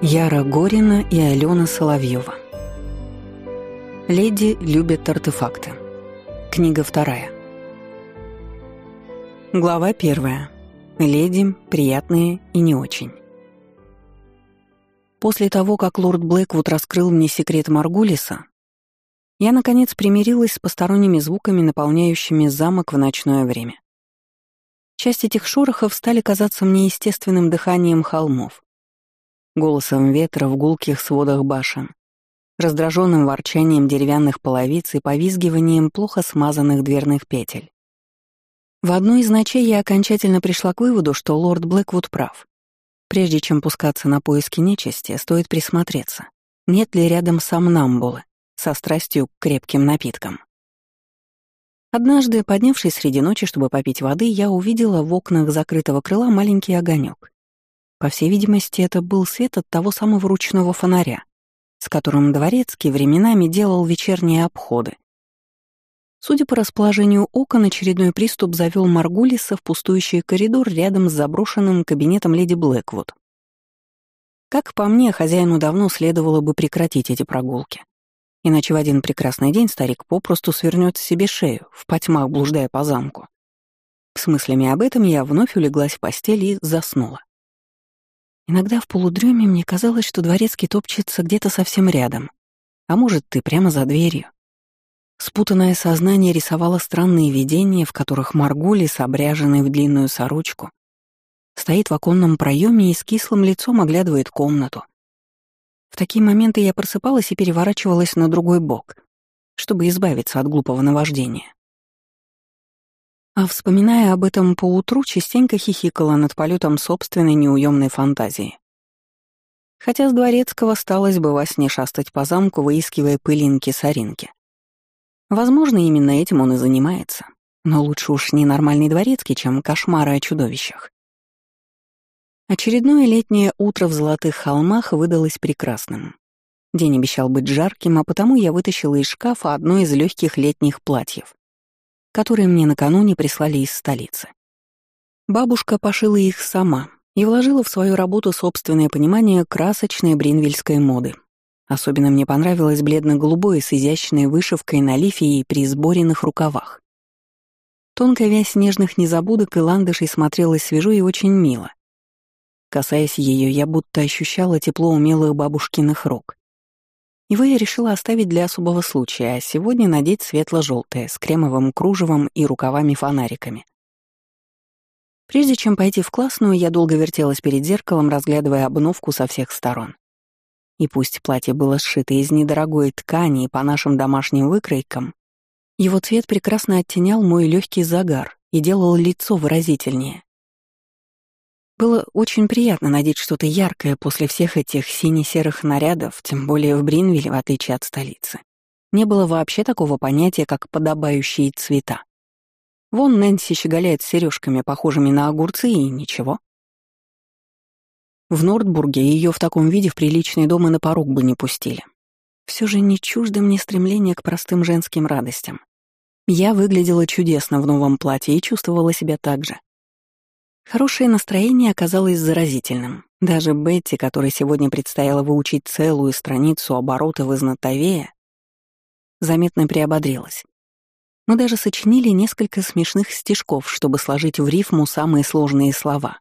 Яра Горина и Алена Соловьева. Леди любят артефакты. Книга вторая. Глава первая. Леди, приятные и не очень. После того, как лорд Блэквуд раскрыл мне секрет Маргулиса, я, наконец, примирилась с посторонними звуками, наполняющими замок в ночное время. Часть этих шорохов стали казаться мне естественным дыханием холмов, голосом ветра в гулких сводах башен, раздраженным ворчанием деревянных половиц и повизгиванием плохо смазанных дверных петель. В одной из ночей я окончательно пришла к выводу, что лорд Блэквуд прав. Прежде чем пускаться на поиски нечисти, стоит присмотреться, нет ли рядом сомнамбулы со страстью к крепким напиткам. Однажды, поднявшись среди ночи, чтобы попить воды, я увидела в окнах закрытого крыла маленький огонек. По всей видимости, это был свет от того самого ручного фонаря, с которым Дворецкий временами делал вечерние обходы. Судя по расположению окон, очередной приступ завел Маргулиса в пустующий коридор рядом с заброшенным кабинетом леди Блэквуд. Как по мне, хозяину давно следовало бы прекратить эти прогулки. Иначе в один прекрасный день старик попросту свернет себе шею, в потьмах блуждая по замку. С мыслями об этом я вновь улеглась в постель и заснула. Иногда в полудреме мне казалось, что дворецкий топчется где-то совсем рядом, а может, ты прямо за дверью. Спутанное сознание рисовало странные видения, в которых Маргулис, обряженный в длинную сорочку, стоит в оконном проеме и с кислым лицом оглядывает комнату. В такие моменты я просыпалась и переворачивалась на другой бок, чтобы избавиться от глупого наваждения. А вспоминая об этом поутру, частенько хихикала над полетом собственной неуемной фантазии. Хотя с дворецкого сталось бы во сне шастать по замку, выискивая пылинки-соринки. Возможно, именно этим он и занимается. Но лучше уж не нормальный дворецкий, чем кошмары о чудовищах. Очередное летнее утро в Золотых холмах выдалось прекрасным. День обещал быть жарким, а потому я вытащила из шкафа одно из легких летних платьев которые мне накануне прислали из столицы. Бабушка пошила их сама и вложила в свою работу собственное понимание красочной бринвильской моды. Особенно мне понравилось бледно-голубое с изящной вышивкой на лифе и при сборенных рукавах. Тонкая вязь нежных незабудок и ландышей смотрелась свежо и очень мило. Касаясь ее, я будто ощущала тепло умелых бабушкиных рук. Его я решила оставить для особого случая, а сегодня надеть светло-желтое с кремовым кружевом и рукавами-фонариками. Прежде чем пойти в классную, я долго вертелась перед зеркалом, разглядывая обновку со всех сторон. И пусть платье было сшито из недорогой ткани и по нашим домашним выкройкам, его цвет прекрасно оттенял мой легкий загар и делал лицо выразительнее. Было очень приятно надеть что-то яркое после всех этих сине-серых нарядов, тем более в Бринвилле, в отличие от столицы. Не было вообще такого понятия, как подобающие цвета. Вон Нэнси щеголяет сережками, похожими на огурцы, и ничего. В Нордбурге ее в таком виде в приличный дом и на порог бы не пустили. Все же не чуждо мне стремление к простым женским радостям. Я выглядела чудесно в новом платье и чувствовала себя так же. Хорошее настроение оказалось заразительным. Даже Бетти, которой сегодня предстояло выучить целую страницу оборотов из Натовея, заметно приободрилась. Мы даже сочинили несколько смешных стишков, чтобы сложить в рифму самые сложные слова.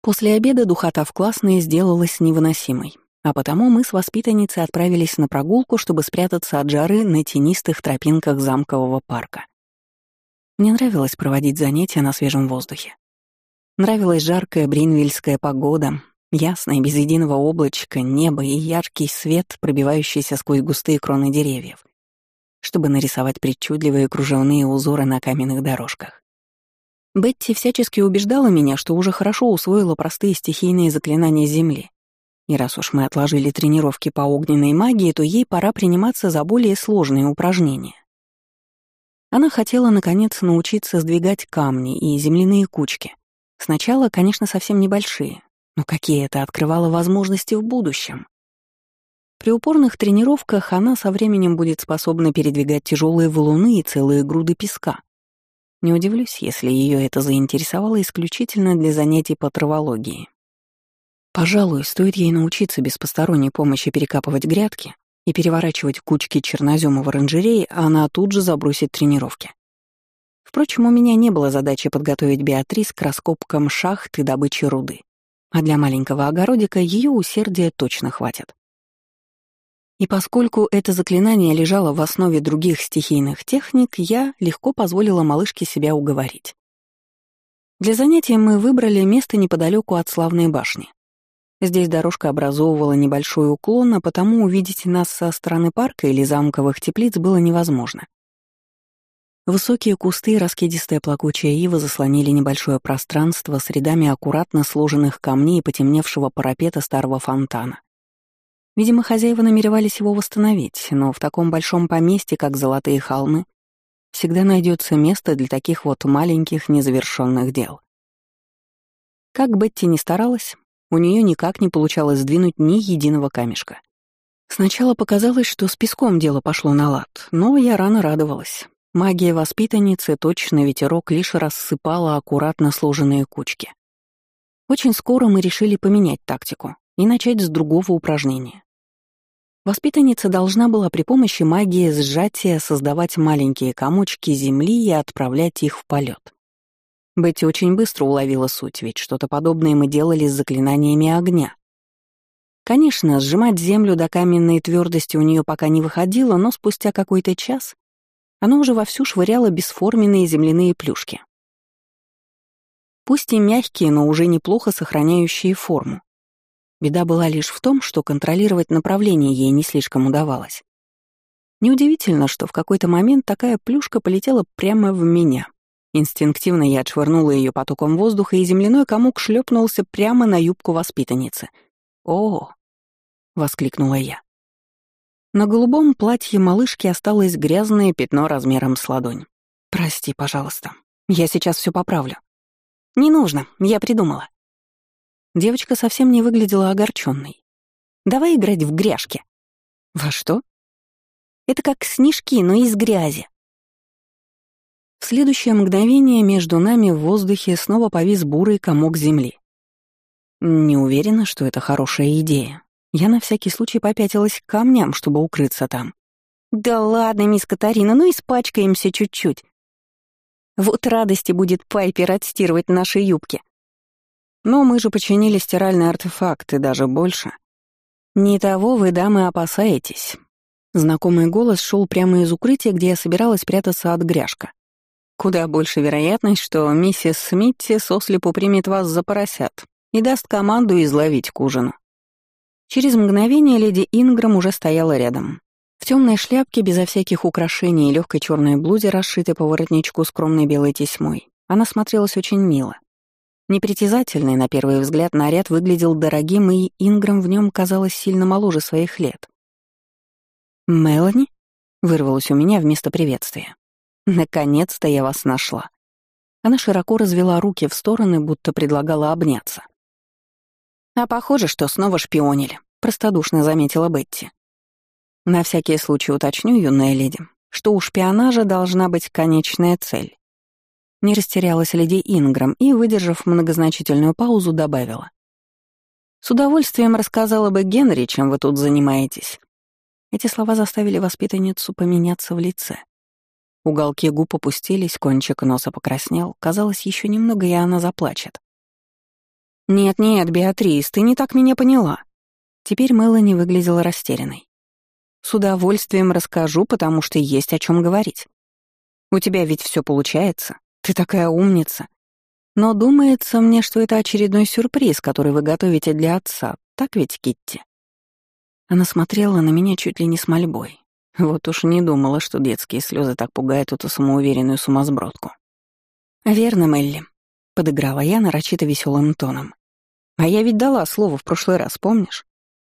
После обеда духота в классной сделалась невыносимой, а потому мы с воспитанницей отправились на прогулку, чтобы спрятаться от жары на тенистых тропинках замкового парка. Мне нравилось проводить занятия на свежем воздухе. Нравилась жаркая бринвильская погода, ясное, без единого облачка, небо и яркий свет, пробивающийся сквозь густые кроны деревьев, чтобы нарисовать причудливые кружевные узоры на каменных дорожках. Бетти всячески убеждала меня, что уже хорошо усвоила простые стихийные заклинания Земли. И раз уж мы отложили тренировки по огненной магии, то ей пора приниматься за более сложные упражнения. Она хотела, наконец, научиться сдвигать камни и земляные кучки — Сначала, конечно, совсем небольшие, но какие это открывало возможности в будущем. При упорных тренировках она со временем будет способна передвигать тяжелые валуны и целые груды песка. Не удивлюсь, если ее это заинтересовало исключительно для занятий по травологии. Пожалуй, стоит ей научиться без посторонней помощи перекапывать грядки и переворачивать кучки чернозема в оранжерее, а она тут же забросит тренировки. Впрочем, у меня не было задачи подготовить Беатрис к раскопкам шахт и добыче руды. А для маленького огородика ее усердия точно хватит. И поскольку это заклинание лежало в основе других стихийных техник, я легко позволила малышке себя уговорить. Для занятия мы выбрали место неподалеку от славной башни. Здесь дорожка образовывала небольшой уклон, а потому увидеть нас со стороны парка или замковых теплиц было невозможно. Высокие кусты и раскидистая плакучая ива заслонили небольшое пространство с рядами аккуратно сложенных камней и потемневшего парапета старого фонтана. Видимо, хозяева намеревались его восстановить, но в таком большом поместье, как Золотые холмы, всегда найдется место для таких вот маленьких незавершенных дел. Как Бетти ни старалась, у нее никак не получалось сдвинуть ни единого камешка. Сначала показалось, что с песком дело пошло на лад, но я рано радовалась. Магия воспитанницы точно ветерок лишь рассыпала аккуратно сложенные кучки. Очень скоро мы решили поменять тактику и начать с другого упражнения. Воспитанница должна была при помощи магии сжатия создавать маленькие комочки земли и отправлять их в полет. Бетти очень быстро уловила суть, ведь что-то подобное мы делали с заклинаниями огня. Конечно, сжимать землю до каменной твердости у нее пока не выходило, но спустя какой-то час она уже вовсю швыряла бесформенные земляные плюшки. Пусть и мягкие, но уже неплохо сохраняющие форму. Беда была лишь в том, что контролировать направление ей не слишком удавалось. Неудивительно, что в какой-то момент такая плюшка полетела прямо в меня. Инстинктивно я отшвырнула ее потоком воздуха, и земляной комок шлепнулся прямо на юбку воспитанницы. «О!» — воскликнула я. На голубом платье малышки осталось грязное пятно размером с ладонь. «Прости, пожалуйста. Я сейчас все поправлю». «Не нужно, я придумала». Девочка совсем не выглядела огорченной. «Давай играть в гряжки». «Во что?» «Это как снежки, но из грязи». В следующее мгновение между нами в воздухе снова повис бурый комок земли. Не уверена, что это хорошая идея. Я на всякий случай попятилась к камням, чтобы укрыться там. «Да ладно, мисс Катарина, ну испачкаемся чуть-чуть. Вот радости будет Пайпер отстирывать наши юбки». Но мы же починили стиральный артефакт и даже больше. Не того вы, дамы, опасаетесь. Знакомый голос шел прямо из укрытия, где я собиралась прятаться от гряжка. Куда больше вероятность, что миссис Смитти сослепу примет вас за поросят и даст команду изловить к ужину. Через мгновение леди Инграм уже стояла рядом. В темной шляпке, безо всяких украшений и легкой черной блузе, расшитой по воротничку скромной белой тесьмой, она смотрелась очень мило. Непритязательный, на первый взгляд, наряд выглядел дорогим, и Инграм в нем казалась сильно моложе своих лет. «Мелани?» — вырвалось у меня вместо приветствия. «Наконец-то я вас нашла». Она широко развела руки в стороны, будто предлагала обняться. «А похоже, что снова шпионили», — простодушно заметила Бетти. «На всякий случай уточню, юная леди, что у шпионажа должна быть конечная цель». Не растерялась леди Инграм и, выдержав многозначительную паузу, добавила. «С удовольствием рассказала бы Генри, чем вы тут занимаетесь». Эти слова заставили воспитанницу поменяться в лице. Уголки губ опустились, кончик носа покраснел. Казалось, еще немного, и она заплачет. «Нет-нет, Беатрис, ты не так меня поняла». Теперь Мелани выглядела растерянной. «С удовольствием расскажу, потому что есть о чем говорить. У тебя ведь все получается, ты такая умница. Но думается мне, что это очередной сюрприз, который вы готовите для отца, так ведь, Китти?» Она смотрела на меня чуть ли не с мольбой. Вот уж не думала, что детские слезы так пугают эту самоуверенную сумасбродку. «Верно, Мелли», — подыграла я нарочито веселым тоном. «А я ведь дала слово в прошлый раз, помнишь?»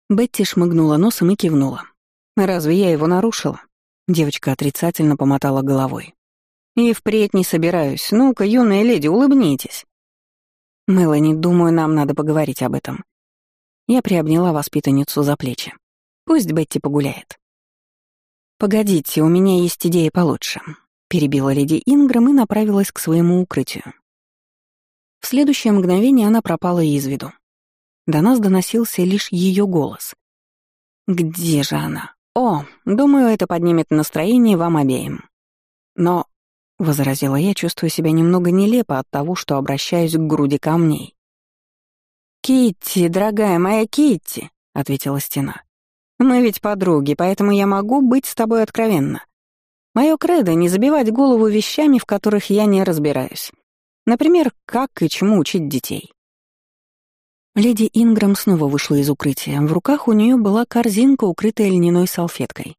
Бетти шмыгнула носом и кивнула. «Разве я его нарушила?» Девочка отрицательно помотала головой. «И впредь не собираюсь. Ну-ка, юная леди, улыбнитесь». «Мелани, думаю, нам надо поговорить об этом». Я приобняла воспитанницу за плечи. «Пусть Бетти погуляет». «Погодите, у меня есть идея получше», — перебила леди Инграм и направилась к своему укрытию. В следующее мгновение она пропала из виду. До нас доносился лишь ее голос. «Где же она? О, думаю, это поднимет настроение вам обеим». «Но», — возразила я, чувствуя себя немного нелепо от того, что обращаюсь к груди камней. «Китти, дорогая моя Китти», — ответила стена. «Мы ведь подруги, поэтому я могу быть с тобой откровенна. Мое кредо — не забивать голову вещами, в которых я не разбираюсь. Например, как и чему учить детей». Леди Инграм снова вышла из укрытия. В руках у нее была корзинка, укрытая льняной салфеткой.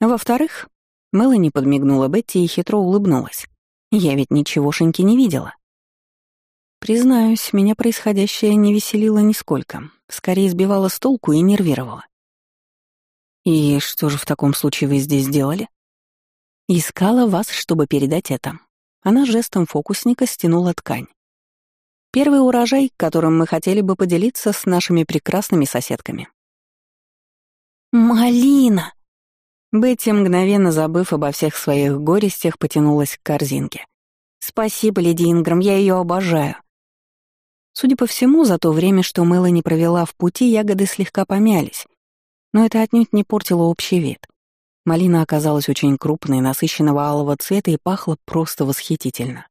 Во-вторых, Мелани подмигнула Бетти и хитро улыбнулась. Я ведь ничегошеньки не видела. Признаюсь, меня происходящее не веселило нисколько, скорее сбивало с толку и нервировало. «И что же в таком случае вы здесь делали?» «Искала вас, чтобы передать это». Она жестом фокусника стянула ткань. Первый урожай, которым мы хотели бы поделиться с нашими прекрасными соседками. «Малина!» Бетти, мгновенно забыв обо всех своих горестях, потянулась к корзинке. «Спасибо, леди Инграм, я ее обожаю». Судя по всему, за то время, что Мелани провела в пути, ягоды слегка помялись, но это отнюдь не портило общий вид. Малина оказалась очень крупной, насыщенного алого цвета и пахла просто восхитительно.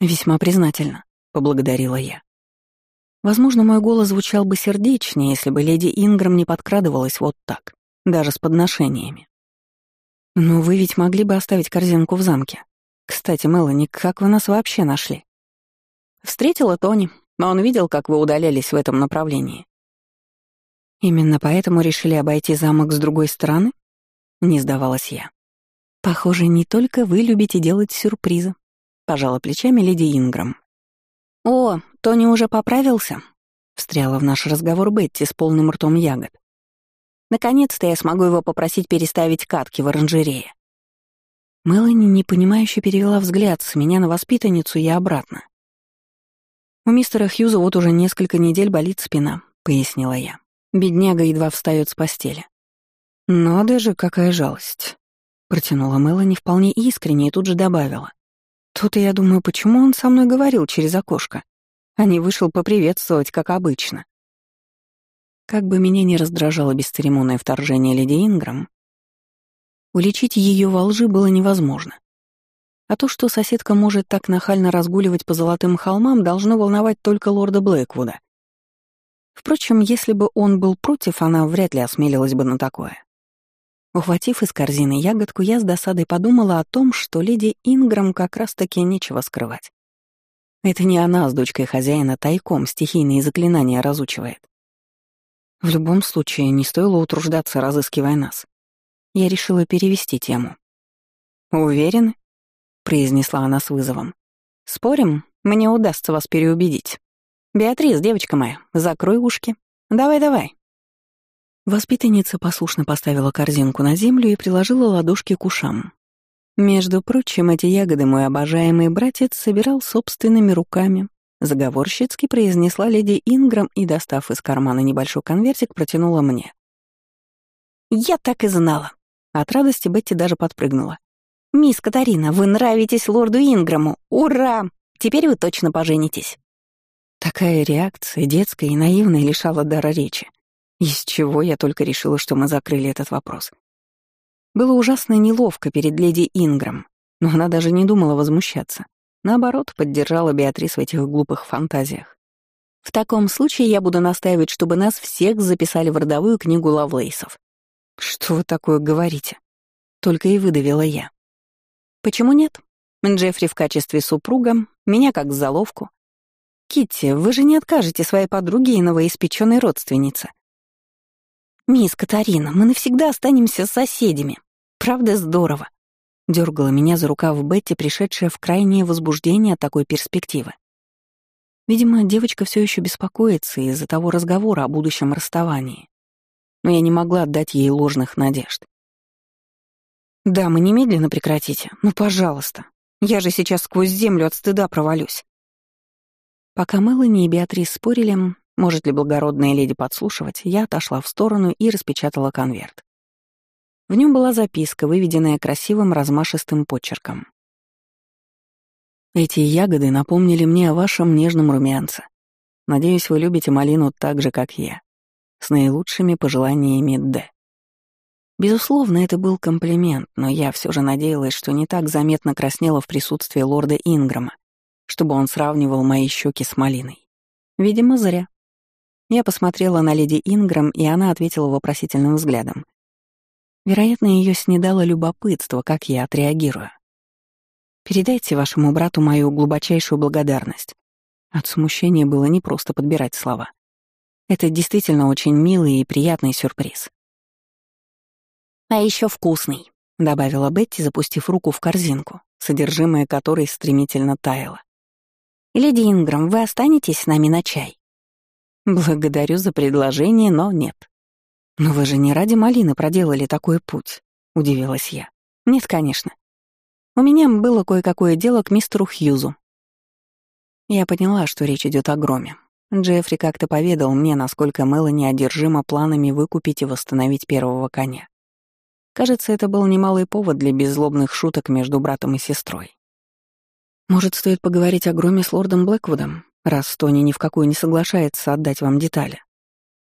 «Весьма признательно», — поблагодарила я. Возможно, мой голос звучал бы сердечнее, если бы леди Инграм не подкрадывалась вот так, даже с подношениями. «Но вы ведь могли бы оставить корзинку в замке. Кстати, Мелани, как вы нас вообще нашли?» «Встретила Тони, но он видел, как вы удалялись в этом направлении». «Именно поэтому решили обойти замок с другой стороны?» — не сдавалась я. «Похоже, не только вы любите делать сюрпризы», — пожала плечами леди Инграм. «О, Тони уже поправился?» — встряла в наш разговор Бетти с полным ртом ягод. «Наконец-то я смогу его попросить переставить катки в оранжерее». Мелани непонимающе перевела взгляд с меня на воспитанницу и обратно. «У мистера Хьюза вот уже несколько недель болит спина», — пояснила я. Бедняга едва встает с постели. «Надо же, какая жалость», — протянула Мелани вполне искренне и тут же добавила. Тут я думаю, почему он со мной говорил через окошко, а не вышел поприветствовать, как обычно. Как бы меня ни раздражало бесцеремонное вторжение леди Инграм, уличить ее во лжи было невозможно. А то, что соседка может так нахально разгуливать по золотым холмам, должно волновать только лорда Блэквуда. Впрочем, если бы он был против, она вряд ли осмелилась бы на такое. Ухватив из корзины ягодку, я с досадой подумала о том, что леди Инграм как раз-таки нечего скрывать. Это не она с дочкой хозяина тайком стихийные заклинания разучивает. В любом случае, не стоило утруждаться, разыскивая нас. Я решила перевести тему. «Уверены?» — произнесла она с вызовом. «Спорим, мне удастся вас переубедить. Беатрис, девочка моя, закрой ушки. Давай-давай, Воспитанница послушно поставила корзинку на землю и приложила ладошки к ушам. Между прочим, эти ягоды мой обожаемый братец собирал собственными руками. Заговорщицки произнесла леди Инграм и, достав из кармана небольшой конвертик, протянула мне. «Я так и знала!» От радости Бетти даже подпрыгнула. «Мисс Катарина, вы нравитесь лорду Инграму! Ура! Теперь вы точно поженитесь!» Такая реакция, детская и наивная, лишала дара речи. Из чего я только решила, что мы закрыли этот вопрос. Было ужасно неловко перед леди Инграм, но она даже не думала возмущаться. Наоборот, поддержала Беатрис в этих глупых фантазиях. В таком случае я буду настаивать, чтобы нас всех записали в родовую книгу Лавлейсов. Что вы такое говорите? Только и выдавила я. Почему нет? Джеффри в качестве супруга, меня как заловку. Китти, вы же не откажете своей подруге и новоиспеченной родственнице. «Мисс Катарина, мы навсегда останемся соседями. Правда, здорово?» Дергала меня за рукав Бетти, пришедшая в крайнее возбуждение от такой перспективы. Видимо, девочка все еще беспокоится из-за того разговора о будущем расставании. Но я не могла отдать ей ложных надежд. «Да, мы немедленно прекратите. Ну, пожалуйста. Я же сейчас сквозь землю от стыда провалюсь». Пока Мелани и Беатрис спорили, может ли благородная леди подслушивать, я отошла в сторону и распечатала конверт. В нем была записка, выведенная красивым размашистым почерком. «Эти ягоды напомнили мне о вашем нежном румянце. Надеюсь, вы любите малину так же, как я. С наилучшими пожеланиями Д. Безусловно, это был комплимент, но я все же надеялась, что не так заметно краснела в присутствии лорда Инграма, чтобы он сравнивал мои щеки с малиной. Видимо, зря. Я посмотрела на леди Инграм, и она ответила вопросительным взглядом. Вероятно, ее снедало любопытство, как я отреагирую. «Передайте вашему брату мою глубочайшую благодарность». От смущения было непросто подбирать слова. Это действительно очень милый и приятный сюрприз. «А еще вкусный», — добавила Бетти, запустив руку в корзинку, содержимое которой стремительно таяло. «Леди Инграм, вы останетесь с нами на чай?» «Благодарю за предложение, но нет». «Но вы же не ради малины проделали такой путь», — удивилась я. «Нет, конечно. У меня было кое-какое дело к мистеру Хьюзу». Я поняла, что речь идет о громе. Джеффри как-то поведал мне, насколько Мелани одержима планами выкупить и восстановить первого коня. Кажется, это был немалый повод для беззлобных шуток между братом и сестрой. Может, стоит поговорить о громе с лордом Блэквудом, раз Тони ни в какую не соглашается отдать вам детали?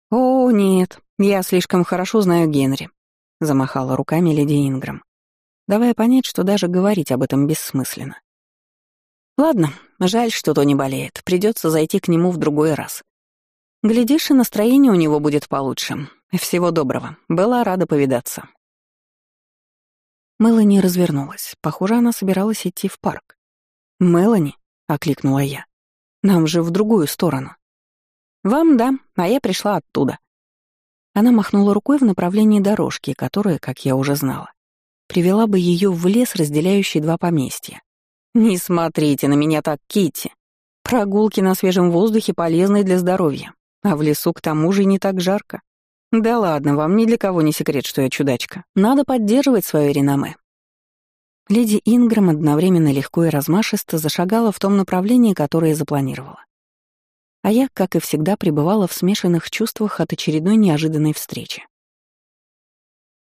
«О, нет, я слишком хорошо знаю Генри», — замахала руками леди Инграм, давая понять, что даже говорить об этом бессмысленно. «Ладно, жаль, что Тони болеет, придется зайти к нему в другой раз. Глядишь, и настроение у него будет получше. Всего доброго, была рада повидаться». Мелани развернулась. Похоже, она собиралась идти в парк. «Мелани?» — окликнула я. «Нам же в другую сторону». «Вам да, а я пришла оттуда». Она махнула рукой в направлении дорожки, которая, как я уже знала, привела бы ее в лес, разделяющий два поместья. «Не смотрите на меня так, Кити. Прогулки на свежем воздухе полезны для здоровья, а в лесу к тому же не так жарко. Да ладно, вам ни для кого не секрет, что я чудачка. Надо поддерживать свое реноме. Леди Инграм одновременно легко и размашисто зашагала в том направлении, которое запланировала. А я, как и всегда, пребывала в смешанных чувствах от очередной неожиданной встречи.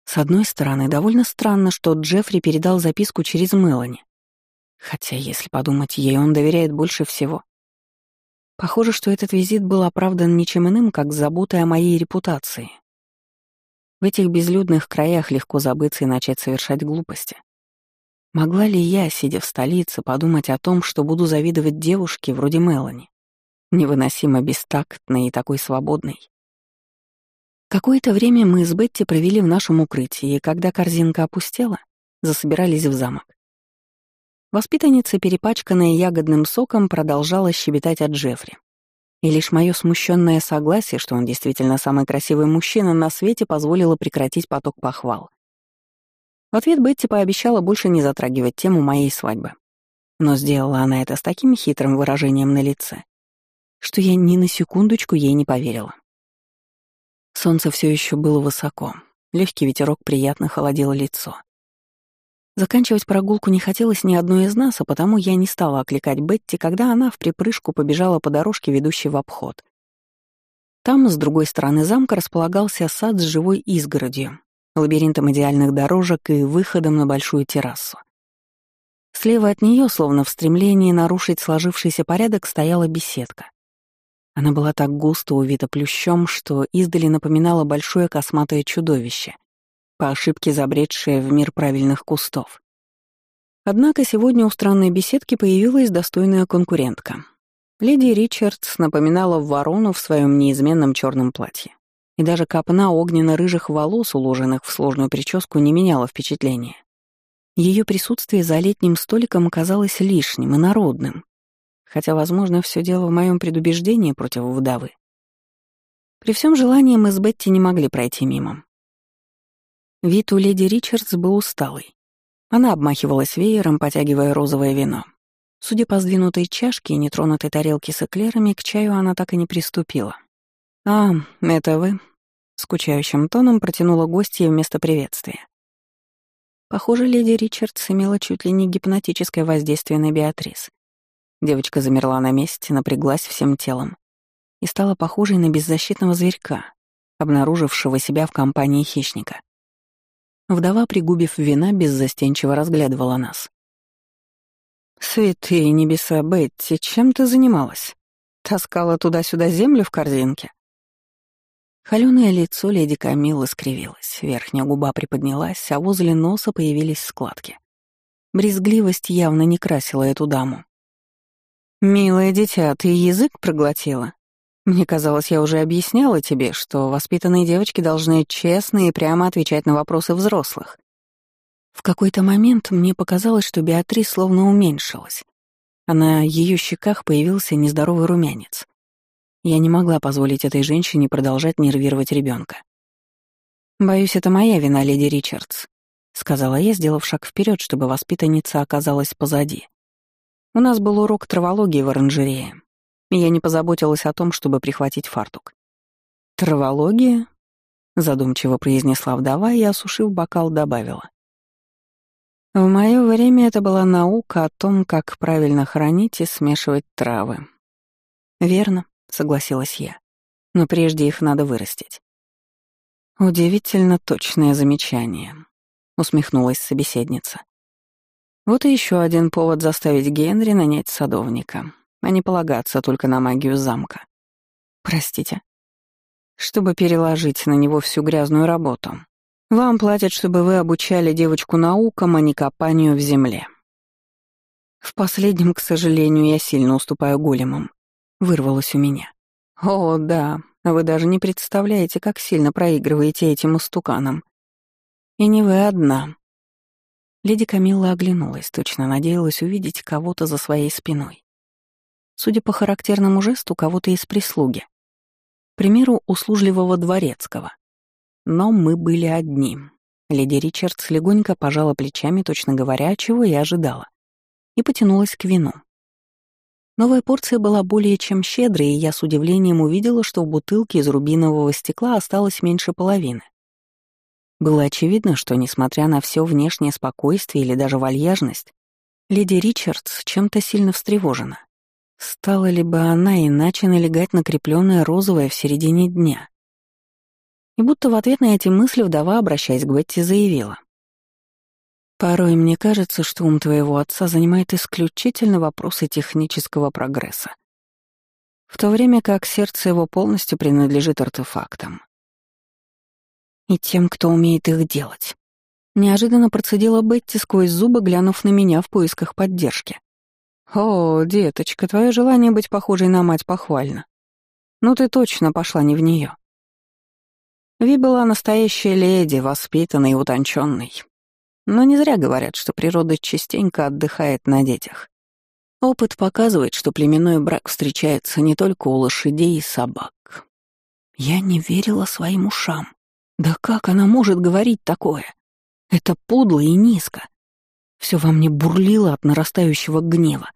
С одной стороны, довольно странно, что Джеффри передал записку через Мелани. Хотя, если подумать, ей он доверяет больше всего. Похоже, что этот визит был оправдан ничем иным, как заботой о моей репутации. В этих безлюдных краях легко забыться и начать совершать глупости. Могла ли я, сидя в столице, подумать о том, что буду завидовать девушке вроде Мелани, невыносимо бестактной и такой свободной? Какое-то время мы с Бетти провели в нашем укрытии, и когда корзинка опустела, засобирались в замок. Воспитанница, перепачканная ягодным соком, продолжала щебетать от Джеффри. И лишь мое смущенное согласие, что он действительно самый красивый мужчина на свете, позволило прекратить поток похвал. В ответ Бетти пообещала больше не затрагивать тему моей свадьбы. Но сделала она это с таким хитрым выражением на лице, что я ни на секундочку ей не поверила. Солнце все еще было высоко, легкий ветерок приятно холодил лицо. Заканчивать прогулку не хотелось ни одной из нас, а потому я не стала окликать Бетти, когда она в припрыжку побежала по дорожке, ведущей в обход. Там, с другой стороны замка, располагался сад с живой изгородью, лабиринтом идеальных дорожек и выходом на большую террасу. Слева от нее, словно в стремлении нарушить сложившийся порядок, стояла беседка. Она была так густо увита плющом, что издали напоминала большое косматое чудовище, по ошибке забредшая в мир правильных кустов. Однако сегодня у странной беседки появилась достойная конкурентка. Леди Ричардс напоминала ворону в своем неизменном черном платье. И даже копна огненно-рыжих волос, уложенных в сложную прическу, не меняла впечатления. Ее присутствие за летним столиком казалось лишним и народным, хотя, возможно, все дело в моем предубеждении против вдовы. При всем желании мы с Бетти не могли пройти мимо. Вид у леди Ричардс был усталый. Она обмахивалась веером, потягивая розовое вино. Судя по сдвинутой чашке и нетронутой тарелке с эклерами, к чаю она так и не приступила. «А, это вы?» — скучающим тоном протянула гостья вместо приветствия. Похоже, леди Ричардс имела чуть ли не гипнотическое воздействие на Беатрис. Девочка замерла на месте, напряглась всем телом и стала похожей на беззащитного зверька, обнаружившего себя в компании хищника. Вдова, пригубив вина, беззастенчиво разглядывала нас. «Святые небеса, Бетти, чем ты занималась?» Таскала туда-сюда землю в корзинке?» Холёное лицо леди Камиллы скривилось, верхняя губа приподнялась, а возле носа появились складки. Брезгливость явно не красила эту даму. «Милое дитя, ты язык проглотила? Мне казалось, я уже объясняла тебе, что воспитанные девочки должны честно и прямо отвечать на вопросы взрослых. В какой-то момент мне показалось, что Беатрис словно уменьшилась, а на ее щеках появился нездоровый румянец. Я не могла позволить этой женщине продолжать нервировать ребенка. «Боюсь, это моя вина, леди Ричардс», — сказала я, сделав шаг вперед, чтобы воспитанница оказалась позади. У нас был урок травологии в оранжерее, и я не позаботилась о том, чтобы прихватить фартук. «Травология?» — задумчиво произнесла вдова и, осушив бокал, добавила. В мое время это была наука о том, как правильно хранить и смешивать травы. Верно, согласилась я. Но прежде их надо вырастить. Удивительно точное замечание, усмехнулась собеседница. Вот и еще один повод заставить Генри нанять садовника, а не полагаться только на магию замка. Простите. Чтобы переложить на него всю грязную работу. Вам платят, чтобы вы обучали девочку наукам, а не копанию в земле. В последнем, к сожалению, я сильно уступаю големам вырвалось у меня. «О, да, вы даже не представляете, как сильно проигрываете этим устуканам. И не вы одна». Леди Камилла оглянулась, точно надеялась увидеть кого-то за своей спиной. Судя по характерному жесту, кого-то из прислуги. К примеру, услужливого дворецкого. Но мы были одни. Леди Ричардс легонько пожала плечами, точно говоря, чего я ожидала, и потянулась к вину. Новая порция была более чем щедрой, и я с удивлением увидела, что в бутылке из рубинового стекла осталось меньше половины. Было очевидно, что, несмотря на все внешнее спокойствие или даже вальяжность, леди Ричардс чем-то сильно встревожена. Стала ли бы она иначе налегать на крепленное розовое в середине дня? И будто в ответ на эти мысли вдова, обращаясь к Бетти, заявила. Порой мне кажется, что ум твоего отца занимает исключительно вопросы технического прогресса, в то время как сердце его полностью принадлежит артефактам. И тем, кто умеет их делать. Неожиданно процедила Бетти сквозь зубы, глянув на меня в поисках поддержки. «О, деточка, твое желание быть похожей на мать похвально. Ну ты точно пошла не в нее. Ви была настоящая леди, воспитанной и утонченной. Но не зря говорят, что природа частенько отдыхает на детях. Опыт показывает, что племенной брак встречается не только у лошадей и собак. Я не верила своим ушам. Да как она может говорить такое? Это подло и низко. Все во мне бурлило от нарастающего гнева.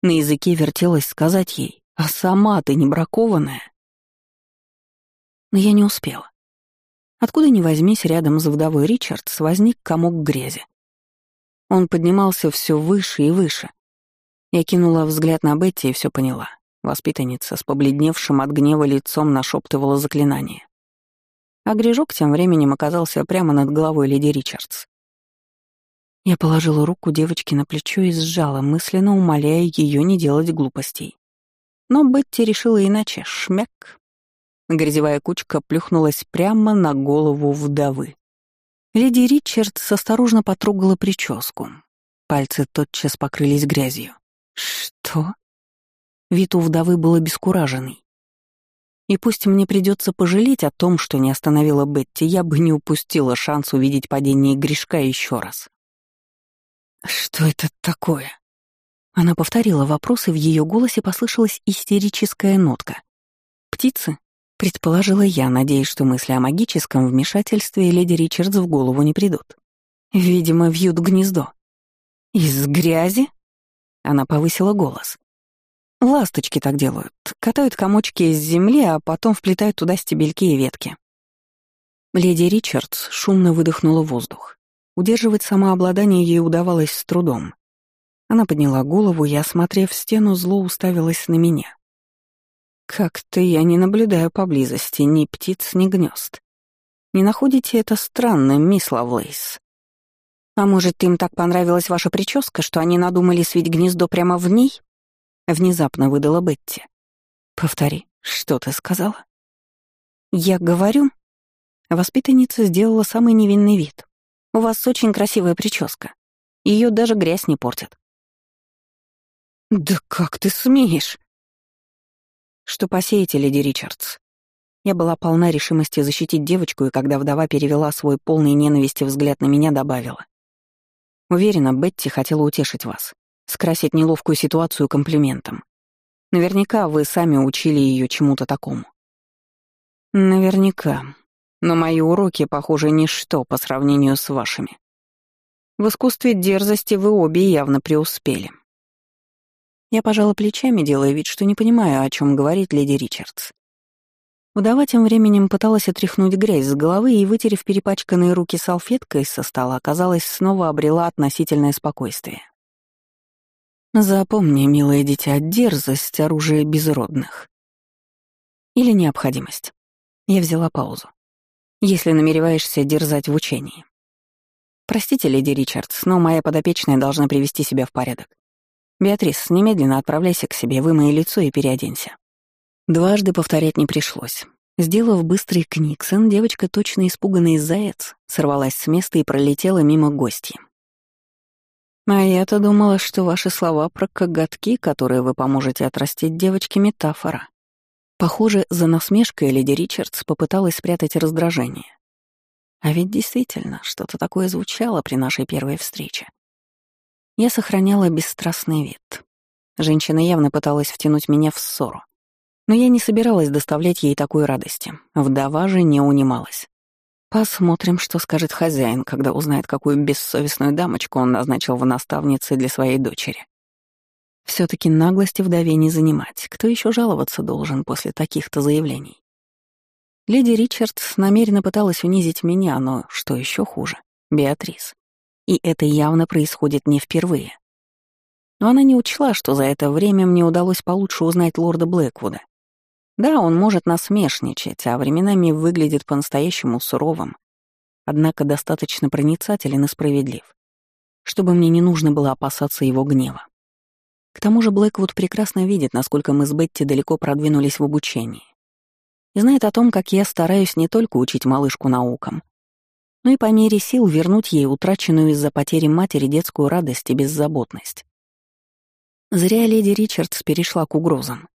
На языке вертелось сказать ей, а сама ты не бракованная. Но я не успела. Откуда ни возьмись, рядом с вдовой Ричардс возник комок грязи. Он поднимался все выше и выше. Я кинула взгляд на Бетти и все поняла. Воспитанница с побледневшим от гнева лицом нашептывала заклинание. А грежок тем временем оказался прямо над головой леди Ричардс. Я положила руку девочки на плечо и сжала, мысленно умоляя ее не делать глупостей. Но Бетти решила иначе. Шмяк. Грязевая кучка плюхнулась прямо на голову вдовы. Леди Ричардс осторожно потрогала прическу. Пальцы тотчас покрылись грязью. «Что?» Вид у вдовы был обескураженный. И пусть мне придется пожалеть о том, что не остановила Бетти, я бы не упустила шанс увидеть падение грешка еще раз. «Что это такое?» Она повторила вопрос, и в ее голосе послышалась истерическая нотка. «Птицы?» Предположила я, надеясь, что мысли о магическом вмешательстве леди Ричардс в голову не придут. Видимо, вьют гнездо. «Из грязи?» Она повысила голос. «Ласточки так делают. Катают комочки из земли, а потом вплетают туда стебельки и ветки». Леди Ричардс шумно выдохнула воздух. Удерживать самообладание ей удавалось с трудом. Она подняла голову и, осмотрев стену, зло уставилась на меня. Как-то я не наблюдаю поблизости ни птиц, ни гнезд. Не находите это странным, мисс Лавлейс? А может, им так понравилась ваша прическа, что они надумали свить гнездо прямо в ней? Внезапно выдала Бетти. «Повтори, что ты сказала?» «Я говорю...» Воспитанница сделала самый невинный вид. «У вас очень красивая прическа. Ее даже грязь не портит». «Да как ты смеешь?» «Что посеете, леди Ричардс?» Я была полна решимости защитить девочку, и когда вдова перевела свой полный ненависти взгляд на меня, добавила. «Уверена, Бетти хотела утешить вас, скрасить неловкую ситуацию комплиментом. Наверняка вы сами учили ее чему-то такому». «Наверняка. Но мои уроки, похоже, ничто по сравнению с вашими. В искусстве дерзости вы обе явно преуспели». Я пожала плечами, делая вид, что не понимаю, о чем говорит леди Ричардс. Вдова тем временем пыталась отряхнуть грязь с головы и, вытерев перепачканные руки салфеткой со стола, казалось, снова обрела относительное спокойствие. Запомни, милое дитя, дерзость — оружие безродных. Или необходимость. Я взяла паузу. Если намереваешься дерзать в учении. Простите, леди Ричардс, но моя подопечная должна привести себя в порядок. Беатрис, немедленно отправляйся к себе, вымой лицо и переоденься. Дважды повторять не пришлось. Сделав быстрый книксон, девочка, точно испуганный заяц, сорвалась с места и пролетела мимо гостей. «А я-то думала, что ваши слова про коготки, которые вы поможете отрастить девочке, метафора». Похоже, за насмешкой леди Ричардс попыталась спрятать раздражение. А ведь действительно, что-то такое звучало при нашей первой встрече. Я сохраняла бесстрастный вид. Женщина явно пыталась втянуть меня в ссору. Но я не собиралась доставлять ей такой радости. Вдова же не унималась. Посмотрим, что скажет хозяин, когда узнает, какую бессовестную дамочку он назначил в наставнице для своей дочери. все таки наглости вдове не занимать. Кто еще жаловаться должен после таких-то заявлений? Леди Ричардс намеренно пыталась унизить меня, но, что еще хуже, Беатрис. И это явно происходит не впервые. Но она не учла, что за это время мне удалось получше узнать лорда Блэквуда. Да, он может насмешничать, а временами выглядит по-настоящему суровым, однако достаточно проницателен и справедлив, чтобы мне не нужно было опасаться его гнева. К тому же Блэквуд прекрасно видит, насколько мы с Бетти далеко продвинулись в обучении. И знает о том, как я стараюсь не только учить малышку наукам, но и по мере сил вернуть ей утраченную из-за потери матери детскую радость и беззаботность. Зря леди Ричардс перешла к угрозам.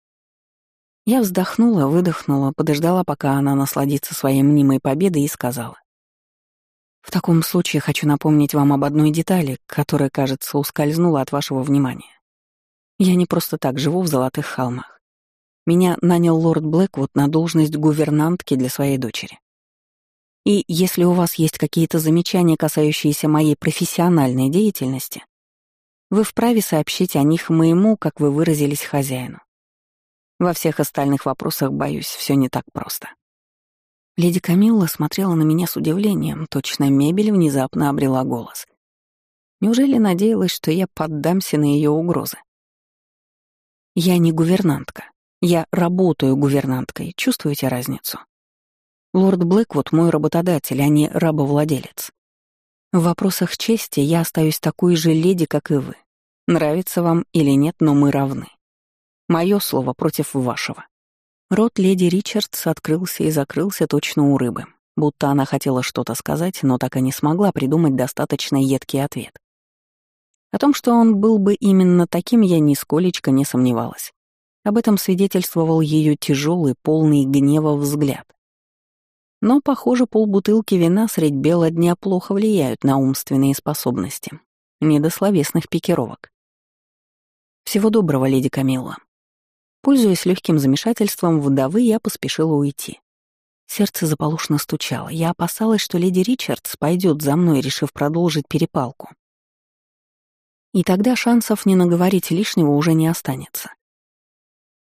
Я вздохнула, выдохнула, подождала, пока она насладится своей мнимой победой и сказала. «В таком случае хочу напомнить вам об одной детали, которая, кажется, ускользнула от вашего внимания. Я не просто так живу в Золотых холмах. Меня нанял лорд Блэквуд на должность гувернантки для своей дочери. И если у вас есть какие-то замечания, касающиеся моей профессиональной деятельности, вы вправе сообщить о них моему, как вы выразились, хозяину. Во всех остальных вопросах, боюсь, все не так просто. Леди Камилла смотрела на меня с удивлением, точно мебель внезапно обрела голос. Неужели надеялась, что я поддамся на ее угрозы? Я не гувернантка. Я работаю гувернанткой. Чувствуете разницу? Лорд Блэквуд — мой работодатель, а не рабовладелец. В вопросах чести я остаюсь такой же леди, как и вы. Нравится вам или нет, но мы равны. Мое слово против вашего». Рот леди Ричардс открылся и закрылся точно у рыбы, будто она хотела что-то сказать, но так и не смогла придумать достаточно едкий ответ. О том, что он был бы именно таким, я нисколечко не сомневалась. Об этом свидетельствовал ее тяжелый, полный гнева взгляд. Но, похоже, полбутылки вина средь бела дня плохо влияют на умственные способности. Не до словесных пикировок. «Всего доброго, леди Камилла», Пользуясь легким замешательством вдовы, я поспешила уйти. Сердце заполошно стучало. Я опасалась, что леди Ричардс пойдет за мной, решив продолжить перепалку. И тогда шансов не наговорить лишнего уже не останется.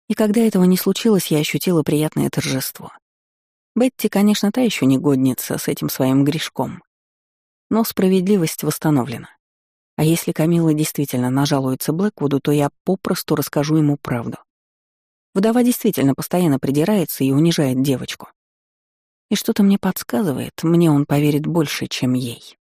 И когда этого не случилось, я ощутила приятное торжество. Бетти, конечно, та еще негодница с этим своим грешком. Но справедливость восстановлена. А если Камила действительно нажалуется Блэквуду, то я попросту расскажу ему правду. Вдова действительно постоянно придирается и унижает девочку. И что-то мне подсказывает, мне он поверит больше, чем ей.